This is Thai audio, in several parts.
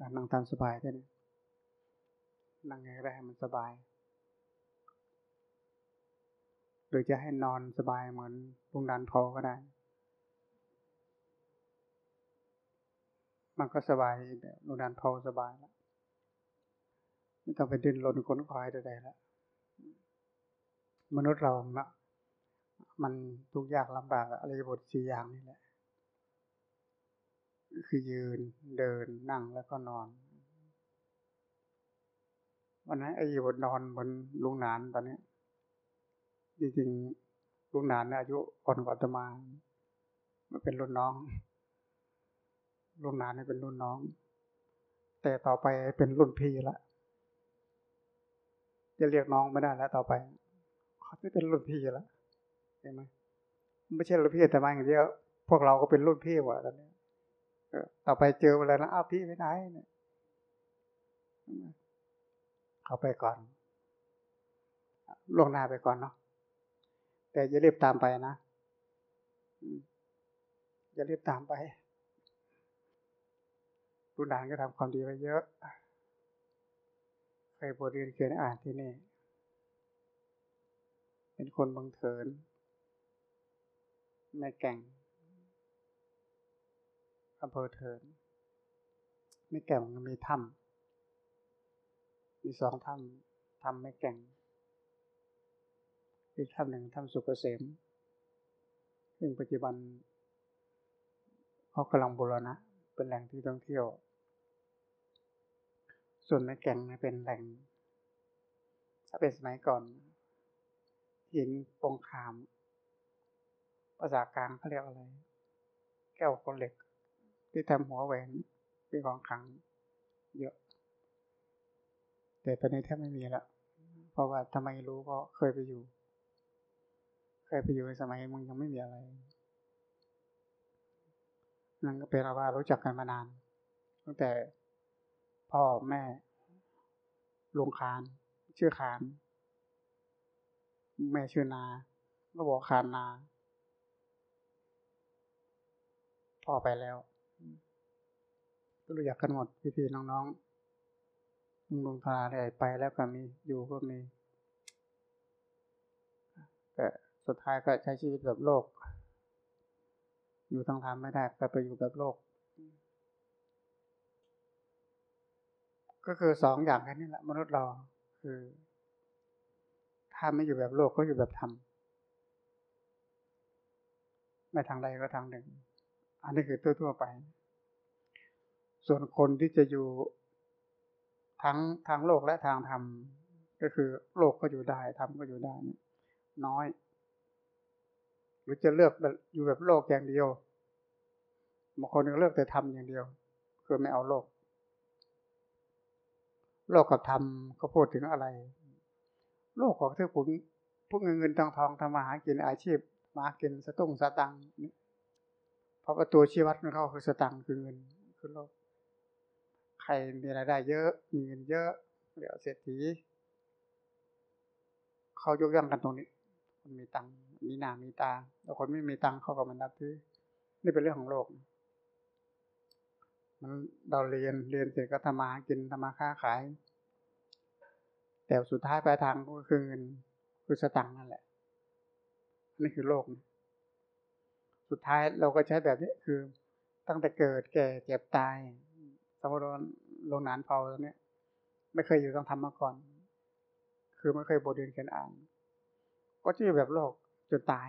นั่งตามสบายแค่นี้นั่งไงก็ได้ให้มันสบาย หรือจะให้นอนสบายเหมือนลุงดันพอก็ได้ มันก็สบายแบบลุงดันพอสบายแล้วไม่ต้องไปดิ้นรนค้นคว้าใดๆแล้วมนุษย์เราเนะมันทุกยากลำบากอะไรบทสี่อย่างนี่แหละ คือยืนเดินนั่งแล้วก็นอน วันนั้นไอ้บทนอนบนลุงนานตอนนี้จริงๆลุงนานอายุอ่อนกว่าตมามันเป็นรุ่นน้องลุงนานนี่เป็นรุ่นน้อง แต่ต่อไปเป็นรุ่นพี่ละจะเรียกน้องไม่ได้แล้วต่อไปเขาจะเป็นรุ่นพี่แล้วเห็นไหมไม่ใช่รุ่นพี่แต่มาอย่างเดียวพวกเราก็เป็นรุ่นพี่ว่ะตอนนี้ ต่อไปเจออะไรนะอ้าวพี่ไปไหนเนี่ยเขาไปก่อนล่วงหน้าไปก่อนเนาะแต่อย่ารีบตามไปนะอย่ารีบตามไปรุ่นดานก็ทำความดีไปเยอะเคยบทเรียนเขียนอ่านที่นี่เป็นคนบังเถินแม่แก่ง อำเภอเถินไม่แก่งมันมีถ้ำมีสองถ้ำถ้ำไม่แก่งอีกถ้ำหนึ่งถ้ำสุกเกษมซึ่งปัจจุบันเขากำลังบูรณะ เป็นแหล่งที่ท่องเที่ยว ส่วนแม่แก่งเป็นแหล่ง ถ้าเป็นสมัยก่อนหินปงคาม ภาษากลางเขาเรียกอะไร แก้วคนเหล็ก ที่ทำหัวแหวนเป็นของขังเยอะ แต่ตอนนี้แทบไม่มีแล้วเพราะว่าทำไมรู้ก็เคยไปอยู่ เคยไปอยู่ในสมัยมึงยังไม่มีอะไรนั่นก็เป็นว่ารู้จักกันมานาน ตั้งแต่พ่อแม่ลุงคานชื่อคาน แม่ชื่อนา ก็บอกคานนา พ่อไปแล้ว รู้จักกันหมดพี่ๆน้องๆลุงลุงทาได้ไปแล้วก็มีอยู่ก็มีแต่สุดท้ายก็ใช้ชีวิตแบบโลก อยู่ทางธรรมไม่ได้ก็ไปอยู่แบบโลก ก็คือสองอย่างแค่นี้แหละมนุษย์เราคือถ้าไม่อยู่แบบโลกก็อยู่แบบธรรมไม่ทางใดก็ทางหนึ่ง อันนี้คือทั่วๆไป ส่วนคนที่จะอยู่ทั้งทางโลกและทางธรรม ก็คือโลกก็อยู่ได้ธรรมก็อยู่ได้น้อย หรือจะเลือกอยู่แบบโลกอย่างเดียวบางคนก็เลือกแต่ธรรมอย่างเดียว คือไม่เอาโลก โลกกับธรรมก็พูดถึงอะไร โลกของเธอผุนพวกเงินเงินทองทองทำมาหากินอาชีพมากินสตุ้งสตังนี่เพราะว่าตัวชีวัดของเขาคือสตังคือเงินคือโลก รมีรายได้เยอะ มีเงินเยอะเดี๋ยวเศรษฐีเขายกย่องกันตรงนี้ คนมีตังมีหน้ามีตาแต่คนไม่มีตังเขาก็มันนับถือนี่เป็นเรื่องของโลก มันเราเรียนเรียนเสร็จก็ทำมาหากินทำมาค้าขาย แต่สุดท้ายปลายทางก็คือเงินคือสตังนั่นแหละนี่คือโลก สุดท้ายเราก็ใช้แบบนี้คือตั้งแต่เกิดแก่เจ็บตาย สมมติว่าโรงนานเผาตรงนี้ไม่เคยอยู่ต้องทำมาก่อน คือไม่เคยบทเรียนเขียนอ่าน ก็จะอยู่แบบโลกจนตาย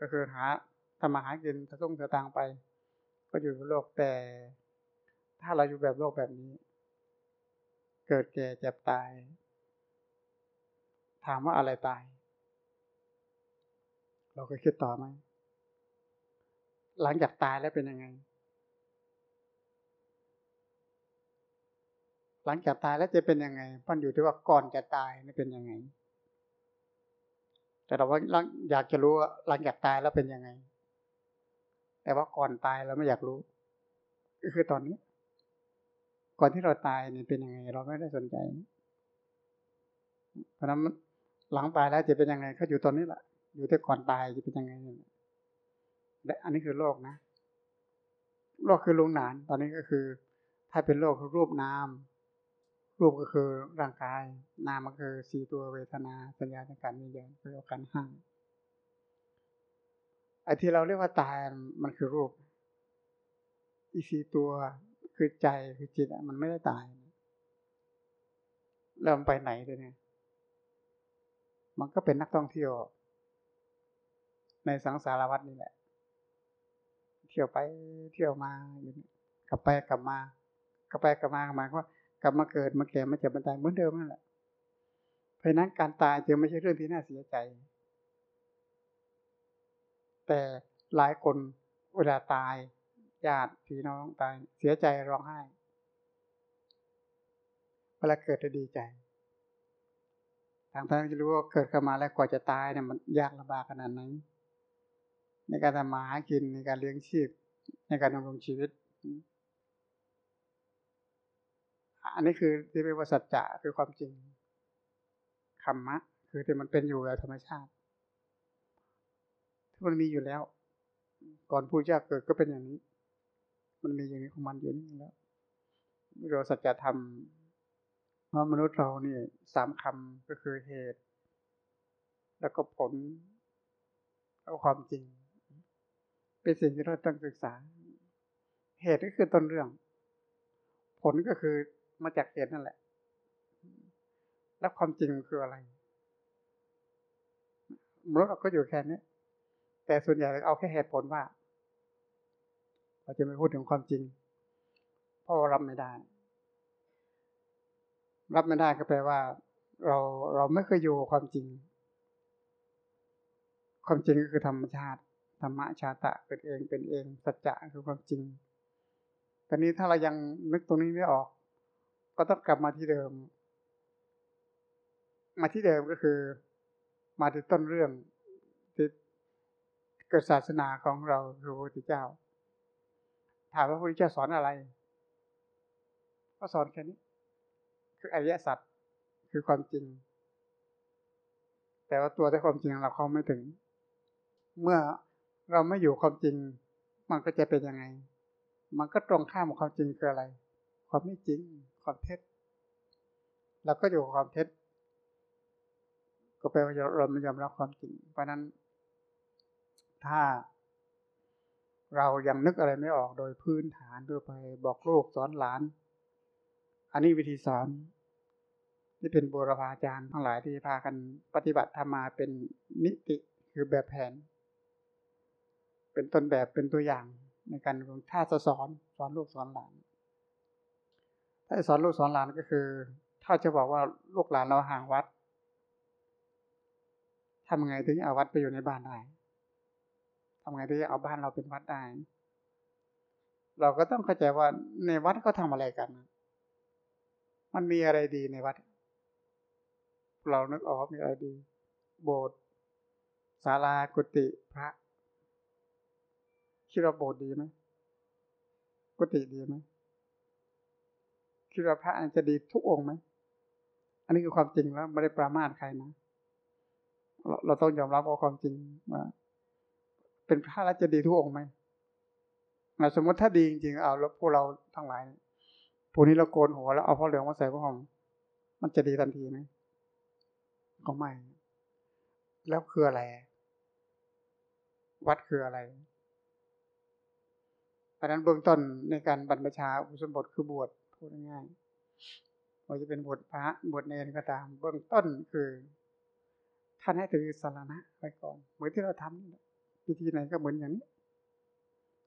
ก็คือหาทำมาหากินทะส่งเสตังไป ก็อยู่แบบโลกแต่ ถ้าเราอยู่แบบโลกแบบนี้ เกิดแก่เจ็บตาย ถามว่าอะไรตาย เราก็คิดต่อไหมหลังจากตายแล้วเป็นยังไง หลังจากตายแล้วจะเป็นยังไงมันอยู่ที่ว่าก่อนจะตายนี่เป็นยังไง แต่เราว่าอยากจะรู้ว่าหลังจากตายแล้วเป็นยังไง แต่ว่าก่อนตายเราไม่อยากรู้ก็คือตอนนี้ ก่อนที่เราตายนี่เป็นยังไง เราไม่ได้สนใจ เพราะนั้นหลังตายแล้วจะเป็นยังไงเขาอยู่ตอนนี้แหละอยู่ที่ก่อนตายจะเป็นยังไงและอันนี้คือโลกนะโลกคือลุงหนาน ตอนนี้ก็คือ ถ้าเป็นโลกคือรูปนาม รูปก็คือร่างกาย นามก็คือสี่ตัวเวทนา สัญญาสังขารวิญญาณคือกันห้าไอ้ที่เราเรียกว่าตายมันคือรูป อีสี่ตัวคือใจคือจิตมันไม่ได้ตายเริ่มไปไหนเลยเนี่ย มันก็เป็นนักท่องเที่ยว ในสังสารวัฏนี่แหละ เที่ยวไปเที่ยวมาอยู่กลับไปกลับมากลับไปกลับมากลับมาว่า กลับมาเกิดมาแก่มาเจ็บมาตายเหมือนเดิมนั่นแหละ เพราะนั้นการตายจึงไม่ใช่เรื่องที่น่าเสียใจ แต่หลายคนเวลาตายญาติพี่น้องตายเสียใจร้องไห้ เวลาเกิดจะดีใจทางท่านจะรู้ว่าเกิดขึ้นมาแล้วกว่าจะตายเนี่ยมันยากลำบากขนาดไหนในการทำมาหากินในการเลี้ยงชีพ ในการดำรงชีวิต อันนี้คือที่เรียกว่าสัจจะคือความจริงธรรมะ คือที่มันเป็นอยู่แบบธรรมชาติที่มันมีอยู่แล้ว ก่อนผู้เจ้าเกิดก็เป็นอย่างนี้ มันมีอย่างนี้ของมันอยู่นี่แล้วเราสัจธรรมเพราะมนุษย์เราเนี่ยสามคำก็คือเหตุ แล้วก็ผลแล้วความจริง เป็นสิ่งที่เราต้องศึกษา เหตุก็คือต้นเรื่อง ผลก็คือ มาจากเหตุนั่นแหละ แล้วความจริงคืออะไรมนุษย์เราก็อยู่แค่นี้แต่ส่วนใหญ่เอาแค่เหตุผลว่า เราจะไม่พูดถึงความจริง เพราะรับไม่ได้ รับไม่ได้ก็แปลว่า เราเราไม่เคยอยู่ความจริง ความจริงก็คือธรรมชาติธรรมชาตะเกิดเองเป็นเองสัจจะคือความจริงตอนนี้ถ้าเรายังนึกตรงนี้ไม่ออก ก็ต้องกลับมาที่เดิม มาที่เดิมก็คือ มาที่ต้นเรื่องที่เกิดศาสนาของเราคือพระพุทธเจ้า ถามว่าพระพุทธเจ้าสอนอะไร ก็สอนแค่นี้ คืออริยสัจคือความจริง แต่ว่าตัวที่ความจริงเราเข้าไม่ถึง เมื่อเราไม่อยู่ความจริง มันก็จะเป็นยังไง มันก็ตรงข้ามกับความจริงคืออะไร ความไม่จริง ความเท็จเราก็อยู่กับความเท็จ ก็แปลว่าเราไม่ยอมรับความจริง เพราะนั้น ถ้า เรายังนึกอะไรไม่ออกโดยพื้นฐานทั่วไปบอกลูกสอนหลาน อันนี้วิธีสอนที่เป็นบูรพาจารย์ทั้งหลายที่พากันปฏิบัติธรรมาเป็นนิติคือแบบแผน เป็นต้นแบบเป็นตัวอย่างในการถ้าจะสอนสอนลูกสอนหลาน ถ้าสอนลูกสอนหลานก็คือ ถ้าจะบอกว่าลูกหลานเราห่างวัดทำไงถึงเอาวัดไปอยู่ในบ้านได้ทำไงถึงเอาบ้านเราเป็นวัดได้ เราก็ต้องเข้าใจว่าในวัดเขาทาอะไรกัน มันมีอะไรดีในวัด เรานึกออกมีอะไรดี โบสถ์ศาลากุฏิพระคิดว่าโบสถ์ดีไหมกุฏิดีไหม คิดว่าพระจะดีทุกองค์ไหม อันนี้คือความจริงแล้วไม่ได้ปรามาสใครนะเราเราต้องยอมรับว่าความจริงว่าเป็นพระแล้วจะดีทุกองค์ไหมสมมติถ้าดีจริงๆเอาแล้วพวกเราทั้งหลายพวกนี้เราโกนหัวแล้วเอาผ้าเหลืองมาใส่ผ้าห่มมันจะดีทันทีไหมก็ไม่ แล้วคืออะไร วัดคืออะไรเพราะนั้นเบื้องต้นในการบรรพชาอุปสมบทคือบวช พูดง่ายๆว่าจะเป็นบวชพระบวชเนรก็ตาม เบื้องต้นคือ ท่านให้ถือสารณะไว้ก่อน เหมือนที่เราทำพิธีไหนก็เหมือนอย่างนี้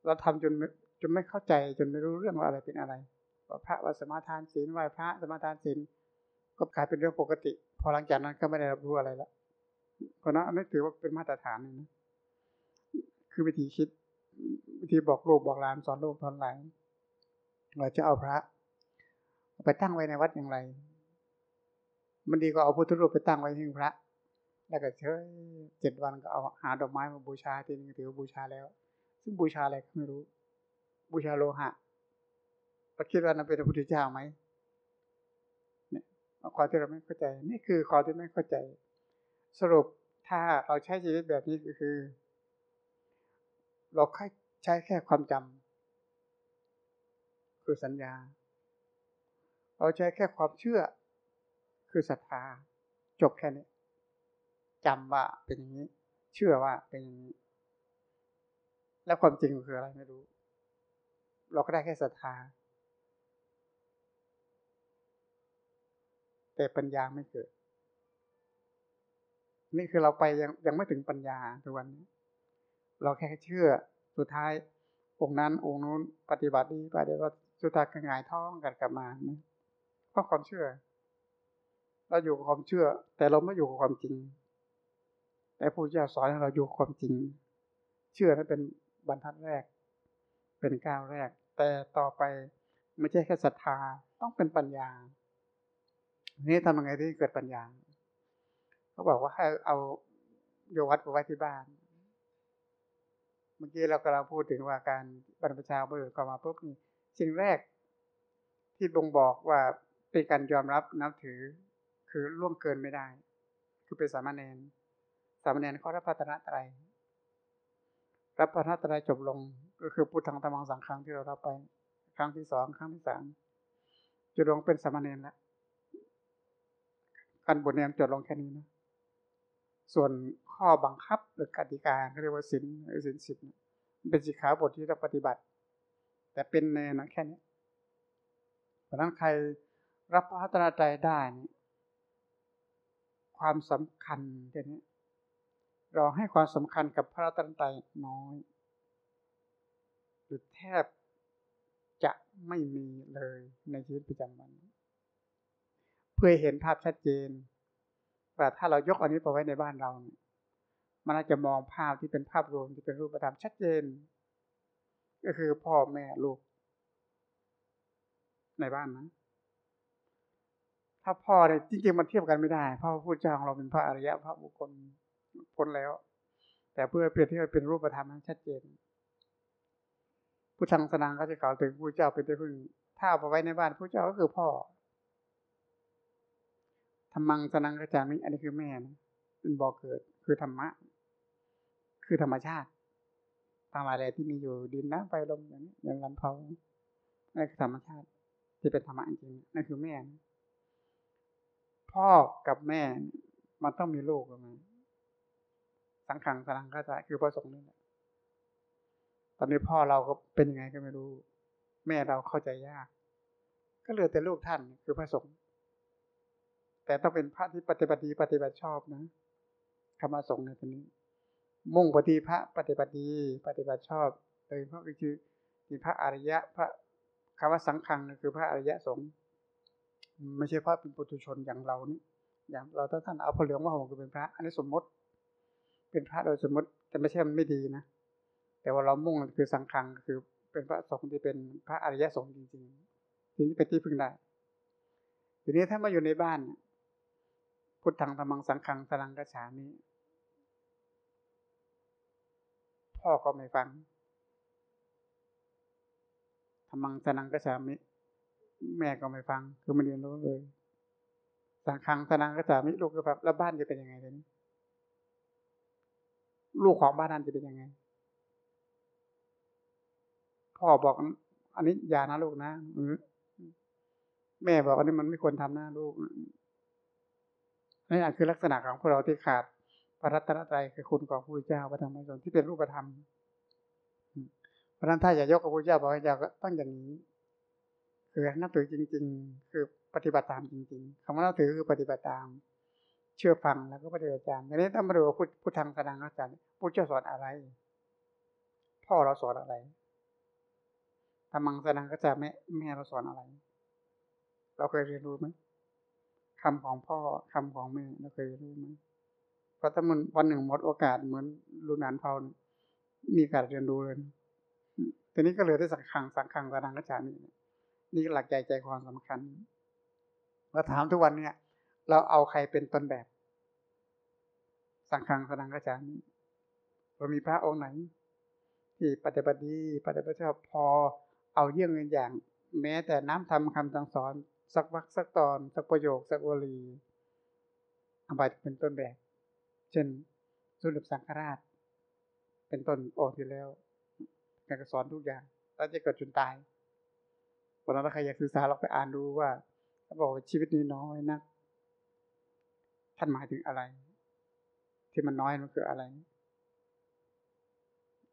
เราทำจนจนไม่เข้าใจจนไม่รู้เรื่องว่าอะไรเป็นอะไรว่าพระว่าสมาทานศีลไหว้พระสมาทานศีลก็กลายเป็นเรื่องปกติ พอหลังจากนั้นก็ไม่ได้รับรู้อะไรแล้วเพราะนั้นอันนี้ถือว่าเป็นมาตรฐานนะคือวิธีคิดวิธีบอกลูกบอกหลานสอนลูกสอนหลานเราจะเอาพระ ไปตั้งไว้ในวัดอย่างไร มันดีก็เอาพุทธรูปไปตั้งไว้ที่พระ แล้วก็เชยเจ็ดวันก็เอาหาดอกไม้มาบูชาทีนึงถือบูชาแล้ว ซึ่งบูชาอะไรก็ไม่รู้ บูชาโลหะเราคิดว่านั้นเป็นพระพุทธเจ้าไหมเนี่ยความที่เราไม่เข้าใจ นี่คือความที่ไม่เข้าใจ สรุปถ้าเราใช้ชีวิตแบบนี้ก็คือ เราแค่ใช้แค่ความจำคือสัญญา เราใช้แค่ความเชื่อ คือศรัทธาจบแค่นี้จำว่าเป็นอย่างนี้ เชื่อว่าเป็นอย่างนี้ แล้วความจริงคืออะไรไม่รู้ เราก็ได้แค่ศรัทธา แต่ปัญญาไม่เกิด นี่คือเราไปยังยังไม่ถึงปัญญาทุกวันนี้ เราแค่เชื่อสุดท้ายองค์นั้นองค์นู้นปฏิบัติดีปฏิบัติสุดท้ายก็งายท้องกันกลับมา เพราะความเชื่อ เราอยู่กับความเชื่อ แต่เราไม่อยู่กับความจริง แต่ผู้เจ้าสอนให้เราอยู่กับความจริง เชื่อนั้นเป็นบรรทัดแรก เป็นก้าวแรก แต่ต่อไปไม่ใช่แค่ศรัทธาต้องเป็นปัญญานี่ทำยังไงที่เกิดปัญญาเขาบอกว่าให้เอาโยวัดไปไว้ที่บ้าน เมื่อกี้เรากำลังพูดถึงว่าการบรรพชาบุรุษเข้ามาปุ๊บนี่สิ่งแรกที่บ่งบอกว่า เป็นการยอมรับนับถือคือล่วงเกินไม่ได้ คือเป็นสามเณรสามเณรเขารับพัฒนาไตรรับพัฒนาไตรจบลง ก็คือพูดทางธรรมังสังครั้งที่เรารับไป ครั้งที่สองครั้งที่สามจุดลงเป็นสามเณรแล้วการบวชเนรจบลงแค่นี้นะส่วนข้อบังคับหรือกติกาเรียกว่าสินสินสิบเป็นสิกขาบทที่ต้องปฏิบัติ แต่เป็นในนั้นแค่นี้เพราะนั้นใคร รับพระตราใจได้นี่ความสำคัญเดี๋ยวนี้ เราให้ความสำคัญกับพระตรัใจน้อย หรือแทบจะไม่มีเลยในชีวิตประจำวัน เพื่อเห็นภาพชัดเจนว่ถ้าเรายกอันนี้ไปไว้ในบ้านเรามันอาจจะมองภาพที่เป็นภาพรวมที่เป็นรูปธรรมชัดเจน ก็คือพ่อแม่ลูก ในบ้านนะ ถ้าพ่อเนี่ยจริงๆมันเทียบกันไม่ได้พ่อพูดเจ้าของเราเป็นพระอริยะพระบุคคลพ้นแล้ว แต่เพื่อเปรียบเทียบเป็นรูปธรรมนั้นชัดเจนผู้ชังสนางก็จะกล่าวถึงผู้เจ้าเป็นที่พึ่ง ถ้าเอาไว้ในบ้านผู้เจ้าก็คือพ่อธรรมังสนังกระจามิอันนี้คือแม่นะเป็นบ่อเกิด คือธรรมะ คือธรรมชาติตามอะไรที่มีอยู่ดินน้ำไฟลมอย่างนี้อย่างลำเพานั่นคือธรรมชาติ ที่เป็นธรรมะจริงนั่นคือแม่นะ พ่อกับแม่ มันต้องมีลูกกันมาสังขังสังกระจาคือพระสงฆ์นี่แหละตอนนี้พ่อเราก็เป็นยังไงก็ไม่รู้ แม่เราเข้าใจยาก ก็เหลือแต่ลูกท่านคือพระสงฆ์แต่ต้องเป็นพระที่ปฏิบัติดีปฏิบัติชอบนะคำมาสงฆ์ในตรงนี้ มุ่งปฏิพระปฏิบัติดีปฏิบัติชอบโดยเพราะคือมีพระอริยะ พระคำว่าสังขังคือพระอริยะสงฆ์ ไม่ใช่พระเป็นปุถุชนอย่างเรานี่อย่างเราถ้าท่านเอาพระเหลืองมาห่มก็เป็นพระ อันนี้สมมติ เป็นพระโดยสมมติแต่ไม่ใช่มันไม่ดีนะแต่ว่าเรามุ่งคือสังขังคือเป็นพระสงฆ์ที่เป็นพระอริยสงฆ์จริงๆทีนี้เป็นที่พึ่งได้ทีนี้ถ้ามาอยู่ในบ้านพุทธังธรรมังสังขังสลังกระฉานี้ พ่อก็ไม่ฟังธรรมังสนังกระฉามิ แม่ก็ไม่ฟัง คือไม่เรียนรู้เลยสังขังสนังกระฉามิลูกก็แบบแล้วบ้านจะเป็นยังไงทีนี้ลูกของบ้านนั้นจะเป็นยังไง พ่อบอกอันนี้อย่านะลูกนะแม่บอกอันนี้มันไม่ควรทำนะลูกนี่อาจคือลักษณะของพวกเราที่ขาดพระรัตนตรัยคือคุณของพระเจ้าพระธรรมพระสงฆ์ที่เป็นรูปธรรมเพราะนั้นถ้าอยากยกพระพุทธเจ้าบอกให้เจ้าก็ต้องอย่างนี้ คือนับถือจริง ๆ คือปฏิบัติตามจริง ๆคำว่านับถือคือปฏิบัติตาม เชื่อฟังแล้วก็ปฏิบัติตามทีนี้ต้องมาดูว่าพุทธทางแสดงอาจารย์พุทธเจ้าสอนอะไร พ่อเราสอนอะไรธรรมังแสดงก็จะแม่แม่เราสอนอะไร เราเคยเรียนรู้ไหมคำของพ่อคำของแม่เราเคยเรียนรู้ไหมเพราะถ้ามันวันหนึ่งหมดโอกาสเหมือนลูนานเผามีการเรียนรู้เลยทีนี้ก็เหลยได้สังขังสังขังสนังกระจานี่ นี่หลักใจใจความสำคัญเราถามทุกวันเนี่ยเราเอาใครเป็นต้นแบบ สังขังสนังกระจานี่เรามีพระองค์ไหน ที่ปฏิบัติดีปฏิบัติชอบพอเอาเยี่ยงเงินอย่าง แม้แต่น้ำทำคำสั่งสอน สักวักสักตอน สักประโยค สักวลีอาบัติเป็นต้นแบบ เช่นสุลสังฆราช เป็นต้นออที่แล้วการสอนทุกอย่างแล้วจะเกิดจนตาย วันนั้นถ้าใครอยากศึกษาเราไปอ่านดูว่าท่าบอกว่าชีวิตนี้น้อยนะท่านหมายถึงอะไร ที่มันน้อยมันคืออะไร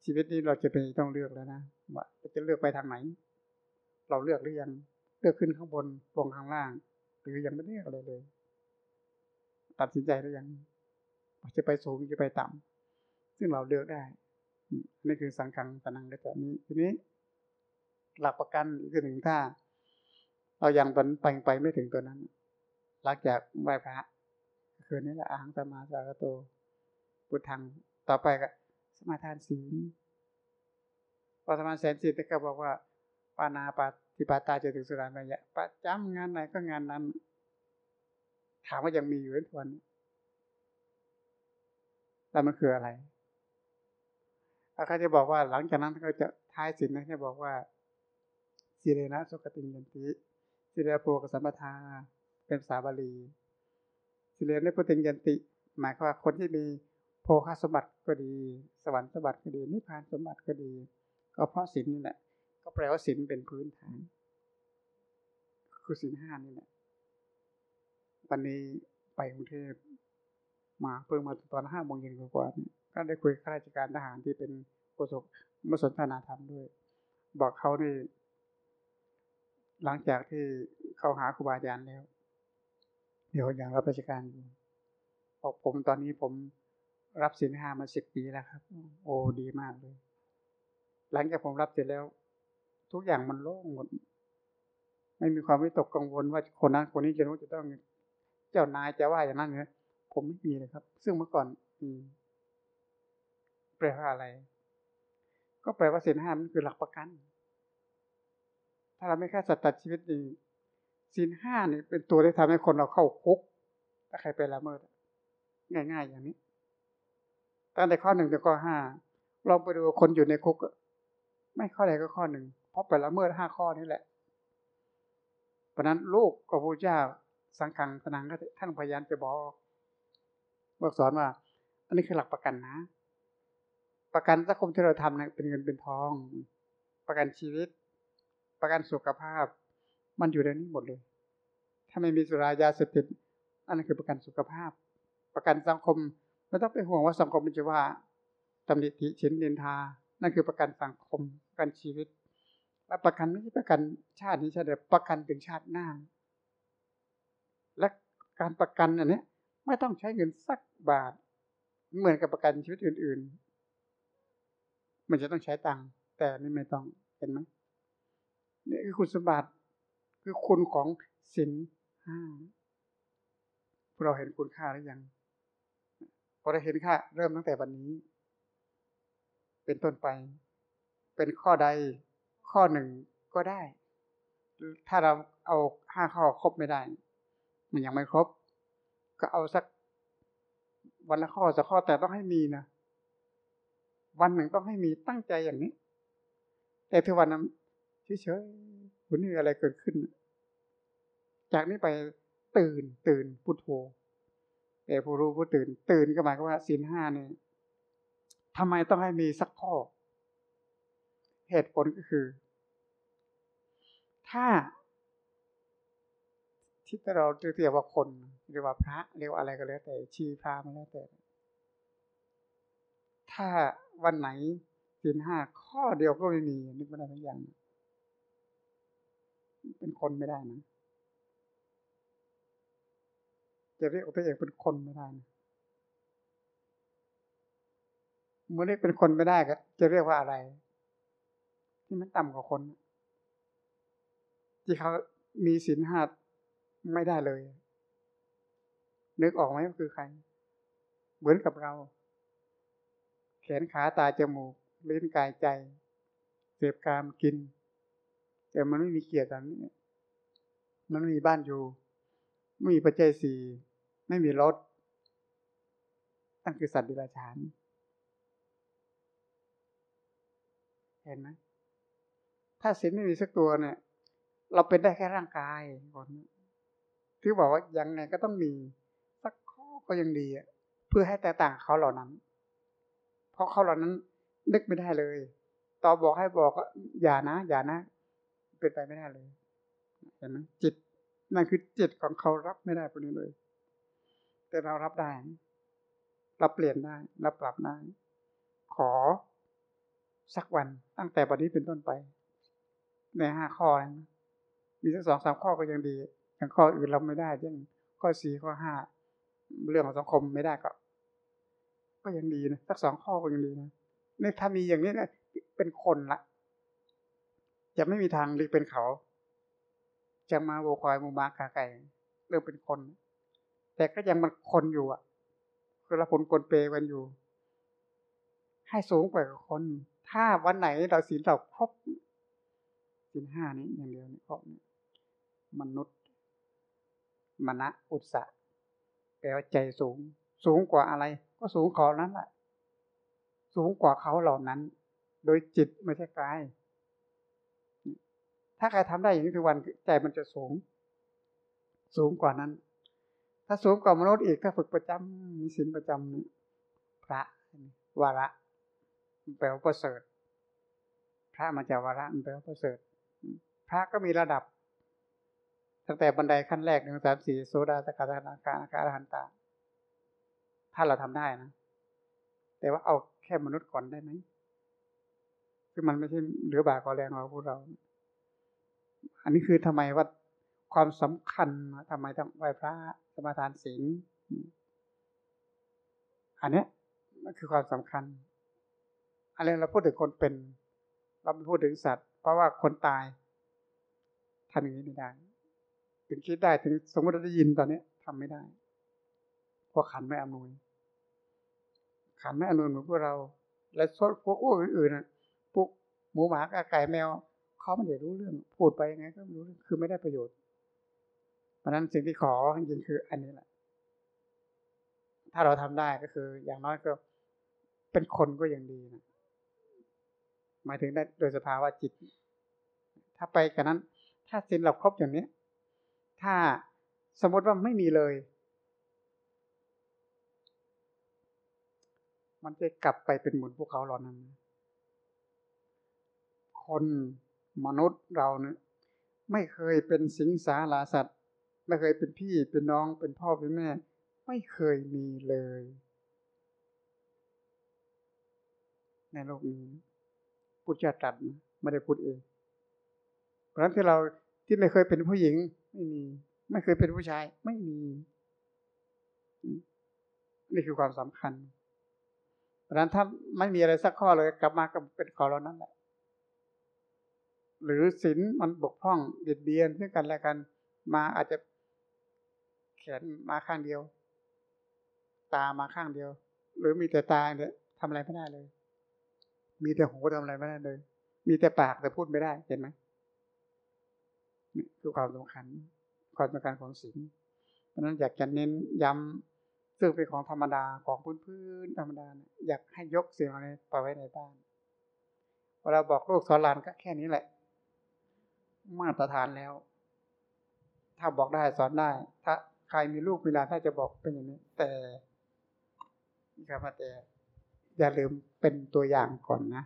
ชีวิตนี้เราจะไปต้องเลือกแล้วนะว่าจะเลือกไปทางไหน เราเลือกหรือยังเลือกขึ้นข้างบนลงข้างล่าง หรือยังไม่เลือกอะไรเลย ตัดสินใจหรือยังจะไปสูงจะไปต่ำซึ่งเราเลือกได้นี่คือสังขังตนังได้แบบนี้ทีนี้ หลักประกันคือถึงถ้า เรายังตอนไปไปไม่ถึงตัวนั้นหลังจากไหว้พระคืนนี้แหละอาหังสมาสากโตพุทธังต่อไปก็สมาทานศีลพอสมาทานศีลก็บอกว่าปานาปาติปาตาจะถึงสุรามายะประจำงานไหนก็งานนั้น ถามว่ายังมีอยู่ทุกวันแล้วมันคืออะไรเขาจะบอกว่าหลังจากนั้นเขาจะท้ายสินนะจะบอกว่า สิเรนะสุกติยันติสิเรโพกสัมปทา เป็นภาษาบาลีสิเรนะพุติยันติ หมายความว่าคนที่มีโภคสมบัติก็ดี สวรรค์สมบัติก็ดีนิพพานสมบัติก็ดี ก็เพราะสินนี่แหละก็แปลว่าสินเป็นพื้นฐานคือสินห้านี่แหละวันนี้ไปกรุงเทพมาเพิ่งมาตอนห้าโมงเย็นกว่าเนี่ยก็ได้คุยข้าราชการทหารที่เป็นโฆษกมาสนทนาธรรมด้วย บอกเขานี่ หลังจากที่เข้าหาครูบาอาจารย์แล้ว เดี๋ยวอย่างรับราชการอยู่บอกผมตอนนี้ผมรับสินห้ามาสิบปีแล้วครับ โอ้ดีมากเลย หลังจากผมรับเสร็จแล้ว ทุกอย่างมันโล่งหมด ไม่มีความวิตกกังวลว่าคนนั้นคนนี้จะรู้จะต้องเจ้านายจะว่าอย่างนั้นเนี่ยผมไม่มีเลยครับ ซึ่งเมื่อก่อนมีแปลว่าอะไร ก็แปลว่าสินห้ามันคือหลักประกัน ถ้าเราไม่ฆ่าสัตว์ตัดชีวิตดีสินห้านี่เป็นตัวที่ทำให้คนเราเข้าคุก ถ้าใครไปละเมิด ง่าย ๆ อย่างนี้ ตั้งแต่ข้อหนึ่งถึงข้อห้าลองไปดูคนอยู่ในคุก ไม่ข้อใดก็ข้อหนึ่งเพราะไปละเมิดห้าข้อนี้แหละ เพราะนั้นลูกกับพระเจ้าสังขังสนังก็ท่านพยายามจะบอกบอกสอนว่า อันนี้คือหลักประกันนะ ประกันสังคมที่เราทำเนี่ยเป็นเงินเป็นทอง ประกันชีวิต ประกันสุขภาพ มันอยู่ในนี้หมดเลย ถ้าไม่มีสุรายาเสพติดอันนั้นคือประกันสุขภาพ ประกันสังคมไม่ต้องไปห่วงว่าสังคมมันจะว่าตำหนิติฉินเนินทา นั่นคือประกันสังคมประกันชีวิต และประกันไม่ใช่ประกันชาตินี้ชาติเดียวประกันถึงชาติหน้า และการประกันอันนี้ไม่ต้องใช้เงินสักบาท เหมือนกับประกันชีวิตอื่น ๆ มันจะต้องใช้ตังค์แต่นี่ไม่ต้องเห็นไหม นี่คือคุณสมบัติคือคุณของสินห้าเราเห็นคุณค่าหรือยังพอเราเห็นค่าเริ่มตั้งแต่วันนี้ เป็นต้นไป เป็นข้อใดข้อหนึ่งก็ได้ ถ้าเราเอาห้าข้อครบไม่ได้ มันยังไม่ครบ ก็เอาสักวันละข้อสักข้อแต่ต้องให้มีนะวันหนึ่งต้องให้มีตั้งใจอย่างนี้ แต่ทุกวันนั้น เฉยๆคุณนี่อะไรเกิดขึ้น จากนี้ไปตื่น ตื่นพุทโธแต่ผู้รู้ผู้ตื่น ตื่นก็หมายความว่าศีลห้านี่ทำไมต้องให้มีสักข้อ เหตุผลก็คือ ถ้า ที่เราเรียกว่าคนเรียกว่าพระเรียกว่าอะไรก็แล้วแต่ชีพรามาแล้วแต่ ถ้าวันไหนศีลห้าข้อเดียวก็ไม่มีนึกไม่ได้ทั้งอย่าง เป็นคนไม่ได้นะ จะเรียกตัวเองเป็นคนไม่ได้นะเมื่อเรียกเป็นคนไม่ได้ก็จะเรียกว่าอะไร ที่มันต่ำกว่าคน ที่เขามีศีลห้าไม่ได้เลย นึกออกไหมว่าคือใคร เหมือนกับเรา แขนขาตาจมูกลิ้นกายใจ เสพกามกิน แต่มันไม่มีเกียรติอันนี้มันไม่มีบ้านอยู่ ไม่มีปัจจัยสี่ไม่มีรถนั่นคือสัตว์ดิบฉานเห็นไหมถ้าศีลไม่มีสักตัวเนี่ย เราเป็นได้แค่ร่างกายคนที่บอกว่ายังไงก็ต้องมีสักข้อก็ยังดีอะเพื่อให้แตกต่างเขาเหล่านั้น เพราะเขาเหล่านั้นนึกไม่ได้เลย ต่อบอกให้บอกอย่านะ อย่านะ เป็นไปไม่ได้เลยเห็นไหมจิตนั่นคือจิตของเขารับไม่ได้พวกนี้เลย แต่เรารับได้รับเปลี่ยนได้รับปรับได้ขอสักวันตั้งแต่บัดนี้เป็นต้นไป ในห้าข้อนะมีสักสองสามข้อก็ยังดีอย่างข้ออื่นเราไม่ได้ยังข้อสี่ข้อห้าเรื่องของสังคมไม่ได้ก็ ก็ยังดีนะสักสองข้อก็ยังดีนะนี่ถ้ามีอย่างนี้เนี่ยเป็นคนละ จะไม่มีทางหรือเป็นเขา จะมาโวคอยมูมากาไก่เรื่องเป็นคน แต่ก็ยังมันคนอยู่อะ คือเราผลกลเปกันอยู่ ให้สูงกว่าคน ถ้าวันไหนเราศีลเราครบศีลห้านี้อย่างเดียวนี่ครบมนุษย์มณะอุตสะแปลว่าใจสูง สูงกว่าอะไร ก็สูงขอนั้นแหละสูงกว่าเขาเหล่านั้น โดยจิตไม่ใช่กาย ถ้าใครทำได้อย่างนี้ทุกวันใจมันจะสูง สูงกว่านั้น ถ้าสูงกว่ามนุษย์อีกถ้าฝึกประจำมีศีลประจำพระวาระแปลว่าประเสริฐ พระมาจากวาระแปลว่าประเสริฐ พระก็มีระดับ ตั้งแต่บันไดขั้นแรกหนึ่งสามสี่โซดาสกาตนาคานาคาหันตาถ้าเราทำได้นะแต่ว่าเอาแค่มนุษย์ก่อนได้ไหมคือมันไม่ใช่เหลือบากกว่าแรงของพวกเรา อันนี้คือทำไมว่าความสำคัญทำไมต้องไหว้พระสมาทานศีลอันนี้มันคือความสำคัญอะไรเราพูดถึงคนเป็น เราไม่พูดถึงสัตว์ เพราะว่าคนตายทำอย่างนี้ไม่ได้ ถึงคิดได้ถึงสมมติเราได้ยินตอนนี้ทำไม่ได้เพราะขันไม่อำนวยขันไม่อำนวยเหมือนพวกเรา และพวกอ้วกอื่นๆพวกหมูหมากไก่แมว เขาไม่ได้รู้เรื่อง พูดไปยังไงก็ไม่รู้คือไม่ได้ประโยชน์ เพราะนั้นสิ่งที่ขอจริงๆคืออันนี้แหละ ถ้าเราทำได้ก็คือ อย่างน้อยก็เป็นคนก็ยังดีนะหมายถึงได้โดยสภาวะจิต ถ้าไปกันนั้น ถ้าสินเราครบอย่างนี้ถ้าสมมติว่าไม่มีเลย มันจะกลับไปเป็นเหมือนพวกเขาหล่านั้น คน มนุษย์เราเนี่ยไม่เคยเป็นสิงสาราสัตว์ ไม่เคยเป็นพี่เป็นน้องเป็นพ่อเป็นแม่ ไม่เคยมีเลย ในโลกนี้พุทธเจ้าตรัสไม่ได้พูดเอง เพราะนั้นที่เราที่ไม่เคยเป็นผู้หญิง ไม่มี ไม่เคยเป็นผู้ชาย ไม่มีนี่คือความสำคัญ เพราะนั้นถ้าไม่มีอะไรสักข้อเลย กลับมาก็เป็นข้อเรานั้นแหละ หรือศีลมันบกพร่องเบียดเบียนซึ่งกันและกัน มาอาจจะแขนมาข้างเดียว ตามาข้างเดียว หรือมีแต่ตาเนี่ยทำอะไรไม่ได้เลย มีแต่หูทำอะไรไม่ได้เลย มีแต่ปากแต่พูดไม่ได้เห็นไหมนี่คือความสำคัญความสำคัญของศีลเพราะนั้นอยากจะเน้นย้ำซึ่งเป็นของธรรมดาของพื้นๆธรรมดาอยากให้ยกสิ่งอะไรไปไว้ในบ้านเวลาบอกลูกสอนหลานก็แค่นี้แหละ มาตรฐานแล้ว ถ้าบอกได้สอนได้ ถ้าใครมีลูกมีหลานถ้าจะบอกเป็นอย่างนี้ แต่ครับแต่อย่าลืมเป็นตัวอย่างก่อนนะ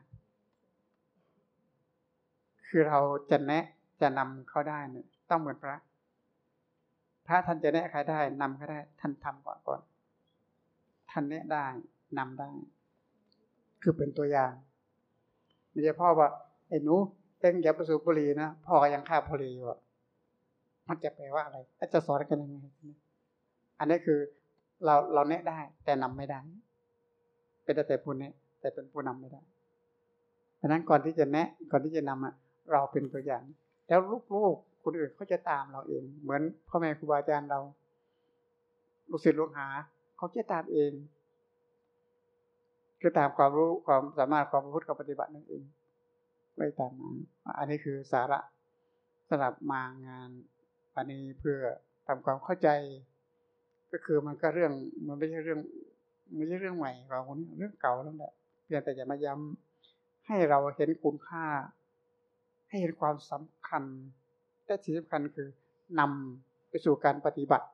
คือเราจะแนะจะนำเขาได้เนี่ยต้องเหมือนพระ พระท่านจะแนะใครได้นำเขาได้ ท่านทำก่อนก่อน ท่านแนะได้นำได้ คือเป็นตัวอย่างไม่ใช่พ่อว่าไอ้หนู เอ็งอย่าปสูบบุหรี่นะพ่อยังฆ่าบุหรี่อยู่มันจะแปลว่าอะไรจะสอนกันยังไงอันนี้คือเราเราแนะได้ แต่นำไม่ได้ เป็นแต่ผู้แนะแต่เป็นผู้นำไม่ได้เพราะนั้นก่อนที่จะแนะ ก่อนที่จะนำอะเราเป็นตัวอย่าง แล้วลูกๆคนอื่นเขาจะตามเราเอง เหมือนพ่อแม่ครูบาอาจารย์เราลูกศิษย์ลูกหาเขาจะตามเอง คือตามความรู้ความสามารถความพูดความปฏิบัตินั่นเอง ไม่ตามมาอันนี้คือสาระสำหรับมางานอันนี้เพื่อทำความเข้าใจ ก็คือมันก็เรื่องมันไม่ใช่เรื่องไม่ใช่เรื่องใหม่ของคนเรื่องเก่าแล้วแหละเพียงแต่จะมาย้ำให้เราเห็นคุณค่า ให้เห็นความสำคัญและที่งสำคัญคือนำไปสู่การปฏิบัติ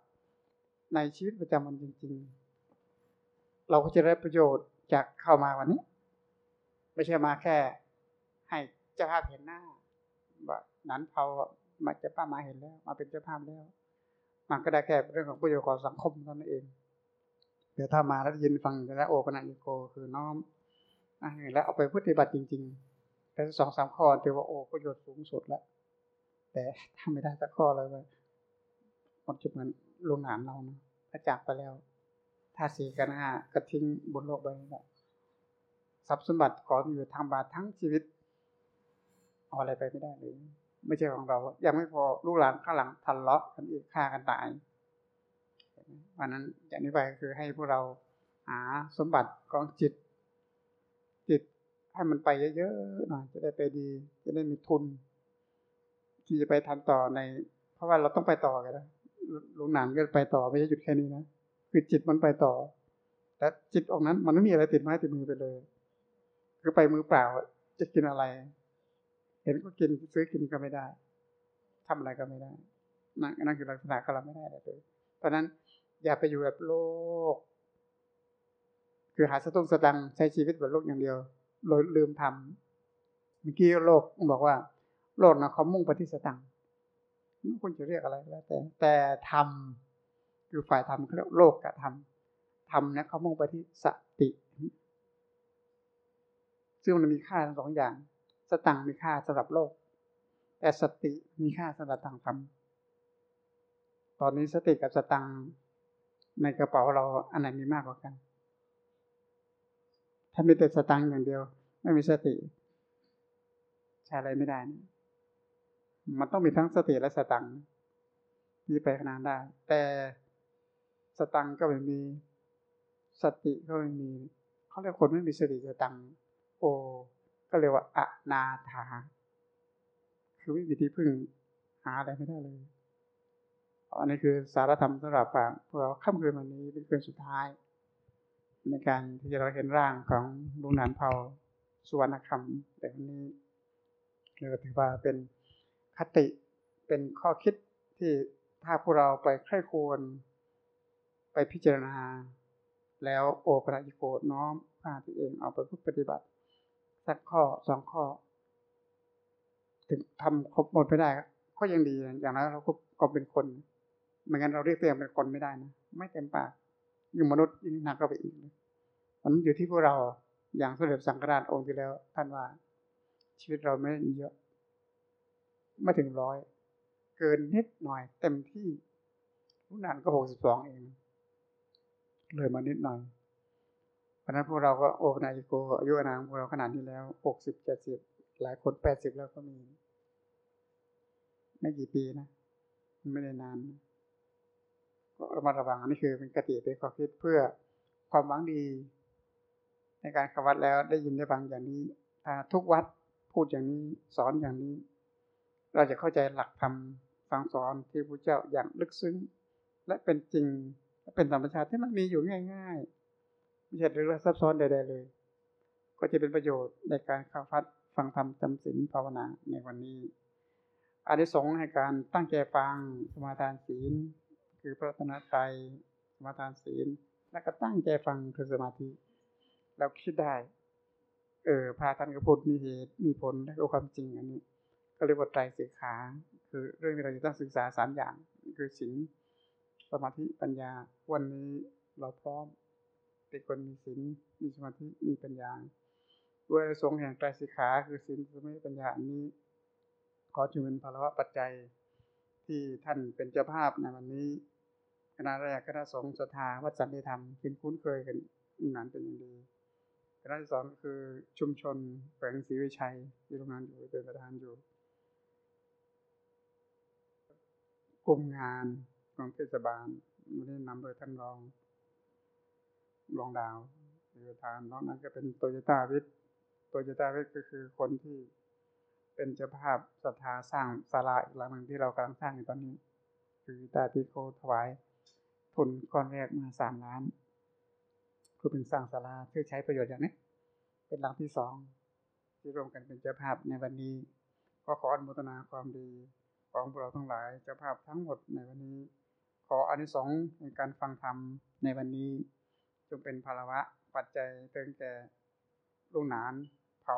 ในชีวิตประจำวันจริง ๆ เราก็จะได้ประโยชน์จากเข้ามาวันนี้ ไม่ใช่มาแค่ ให้เจ้าภาพเห็นหน้าว่านั้นเผามาจะป้ามาเห็นแล้ว มาเป็นเจ้าภาพแล้ว มันก็ได้แค่เรื่องของประโยชน์ของสังคมเท่านั้นเองเดี๋ยวถ้ามาแล้วยินฟังแล้วโอปนัญโกคือน้อมแล้วเอาไปปฏิบัติจริงๆแต่สองสามข้อถือว่าโอ้ประโยชน์สูงสุดแล้วแต่ถ้าไม่ได้สักข้อเลยมันจะเหมือนลงหนามเรานะถ้าจากไปแล้วถ้าสีกันห้าก็ทิ้งบนโลกใบนี้แหละทรัพย์สมบัติขออยู่ทางบาททั้งชีวิต เอาอะไรไปไม่ได้เลยไม่ใช่ของเรา ยังไม่พอลูกหลานข้างหลังทันเลาะกันอีกฆ่ากันตายวันนั้นอย่างนี้ไปคือให้พวกเราหาสมบัติของจิต จิตให้มันไปเยอะๆหน่อยจะได้ไปดี จะได้มีทุน ที่จะไปทำต่อใน เพราะว่าเราต้องไปต่อกันนะลุงหนานก็ไปต่อไม่ใช่หยุดแค่นี้นะคือจิตมันไปต่อแต่จิตออกนั้น มันไม่มีอะไรติดไม้ติดมือไปเลย คือไปมือเปล่าจะกินอะไร ห็นก็กินซื้อกินก็ไม่ได้ทำอะไรก็ไม่ได้นั่นนั่นคือลักษณะของเราไม่ได้เลยเพราะนั้นอย่าไปอยู่แบบโลก คือหาสตุ้งสตังใช้ชีวิตแบบโลกอย่างเดียวโดยลืมทำเมื่อกี้โลกบอกว่า โลกนะเขามุ่งไปที่สตังควรจะเรียกอะไรแล้ว แต่ แต่ทำคือฝ่ายธรรมเขาเรียกโลกกับธรรมธรรมเนี่ยเขามุ่งไปที่สติ ซึ่งมันมีค่าทั้งสองอย่าง สตังมีค่าสำหรับโลก แต่สติมีค่าสำหรับทางธรรมตอนนี้สติกับสตังในกระเป๋าเราอันไหนมีมากกว่ากัน ถ้ามีแต่สตังอย่างเดียว ไม่มีสติ ใช้อะไรไม่ได้นะมันต้องมีทั้งสติและสตังที่ไปขนาดได้ แต่สตังก็ไม่มี สติก็ไม่มี เขาเรียกคนไม่มีสติสตังโอ ก็เรียกว่าอนาถา คือไม่มีที่พึ่งหาอะไรไม่ได้เลย อันนี้คือสารธรรมสำหรับฝากพวกเราค่ำคืนวันนี้เป็นคืนสุดท้าย ในการที่เราเห็นร่างของลุงนานเผาสุวรรณคำแต่นี้เราถือว่าเป็นคติเป็นข้อคิดที่ถ้าพวกเราไปใคร่ควรไปพิจารณา แล้วโอปราจิโกน้อมพาตัวเองเอาไปทุกปฏิบัติ สักข้อสองข้อ ถึงทำครบหมดไม่ได้ก็ยังดีอย่างนั้นเราก็เป็นคนไม่งั้นเราเรียกตัวเองเป็นคนไม่ได้นะไม่เต็มปากยิ่งมนุษย์ยิ่งหนักก็ไปอีกมันอยู่ที่พวกเราอย่างสมเด็จสังฆราชองค์ที่แล้ว ท่านว่า ชีวิตเราไม่เยอะ ไม่ถึงร้อย เกินนิดหน่อย เต็มที่ผู้นานก็หกสิบสองเอง เลยมานิดหน่อย ราะนั้นพวกเราก็โอ้นายโกอายุนางพวกเราขนาดนี้แล้วหกสิบเจ็ดสิบหลายคนแปดสิบแล้วก็มี ไม่กี่ปีนะไม่ได้นานก็ระมัดระวังนนี้คือเป็นกติเป็นความคิดเพื่อความหวังดี ในการขวัดแล้วได้ยินได้ฟังอย่างนี้ทุกวัดพูดอย่างนี้สอนอย่างนี้ เราจะเข้าใจหลักธรรมสังสอนที่พระเจ้าอย่างลึกซึ้ง และเป็นจริงเป็นธรรมชาติที่มันมีอยู่ง่าย ๆ ไม่ใช่เรื่องซับซ้อนใดๆเลย ก็จะเป็นประโยชน์ในการเข้าพัดฟังธรรมจำศีลภาวนาในวันนี้อานิสงส์ในการตั้งใจฟังสมาทานศีล คือพระธนตรัยสมาทานศีล แล้วก็ตั้งใจฟังคือสมาธิ เราคิดได้ เออพาท่านก็พูดมีเหตุมีผลและก็ความจริงอันนี้ ก็เรียกว่าไตรสิกขา คือเรื่องที่เราจะต้องศึกษาสามอย่าง คือศีลสมาธิปัญญาวันนี้เราพร้อม เป็นคนมีศีลมีสมาธิมีปัญญาด้วยสงแห่งไตรสิกขาคือศีลสมาธิปัญญาอันนี้ ขอจุเป็นภาวะปัจจัยที่ท่านเป็นเจ้าภาพในวันนี้คณะแรกคณะสงฆ์ศรัทธาวัดสันติธรรมเป็นคุ้นเคยกันนานเป็นอย่างดีคณะที่สองคือชุมชนแขวงศรีวิชัยที่ทำงานอยู่เป็นประธานอยู่ กลุ่มงานของเทศบาลไม่ได้นำโดยท่านรอง รองดาวหรือทานนอกนั้นก็เป็นโตโยต้าวิทโตโยต้าวิทก็คือคนที่เป็นเจ้าภาพศรัทธาสร้างศาลาอีกหลังหนึ่งที่เรากำลังสร้างอยู่ตอนนี้ คือตาที่เขาถวายทุนก้อนแรกมาสามล้าน คือเป็นสร้างศาลาเพื่อใช้ประโยชน์อย่างนี้ เป็นหลังที่สองที่รวมกันเป็นเจ้าภาพในวันนี้ ก็ขออนุโมทนาความดีของพวกเราทั้งหลายเจ้าภาพทั้งหมดในวันนี้ ขออานิสงส์ในการฟังธรรมในวันนี้ จงเป็นภาระวะปัจจัยเติมแก่ลุงหนานเผา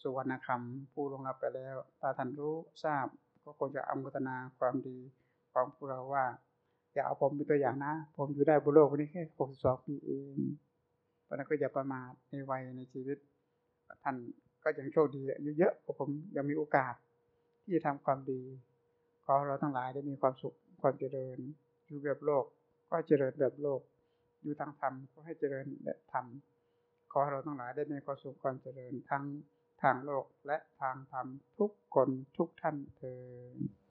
สุวรรณคำผู้ลงรับไปแล้วตาท่านรู้ทราบก็คงจะอนุโมทนาความดีของพวกเราว่า อย่าเอาผมเป็นตัวอย่างนะ ผมอยู่ได้บนโลกนี้แค่หกสิบสองปีเองเพราะนั้นก็อย่าประมาทในวัยในชีวิต ท่านก็ยังโชคดีอายุเยอะกว่าผมยังมีโอกาส ที่จะทำความดีขอเราทั้งหลายได้มีความสุขความเจริญอยู่แบบโลก ก็เจริญแบบโลก อยู่ทางธรรมก็ให้เจริญแบบธรรมขอเราทั้งหลายได้มีความสุขความเจริญทั้งทางโลกและทางธรรมทุกคนทุกท่านเถิด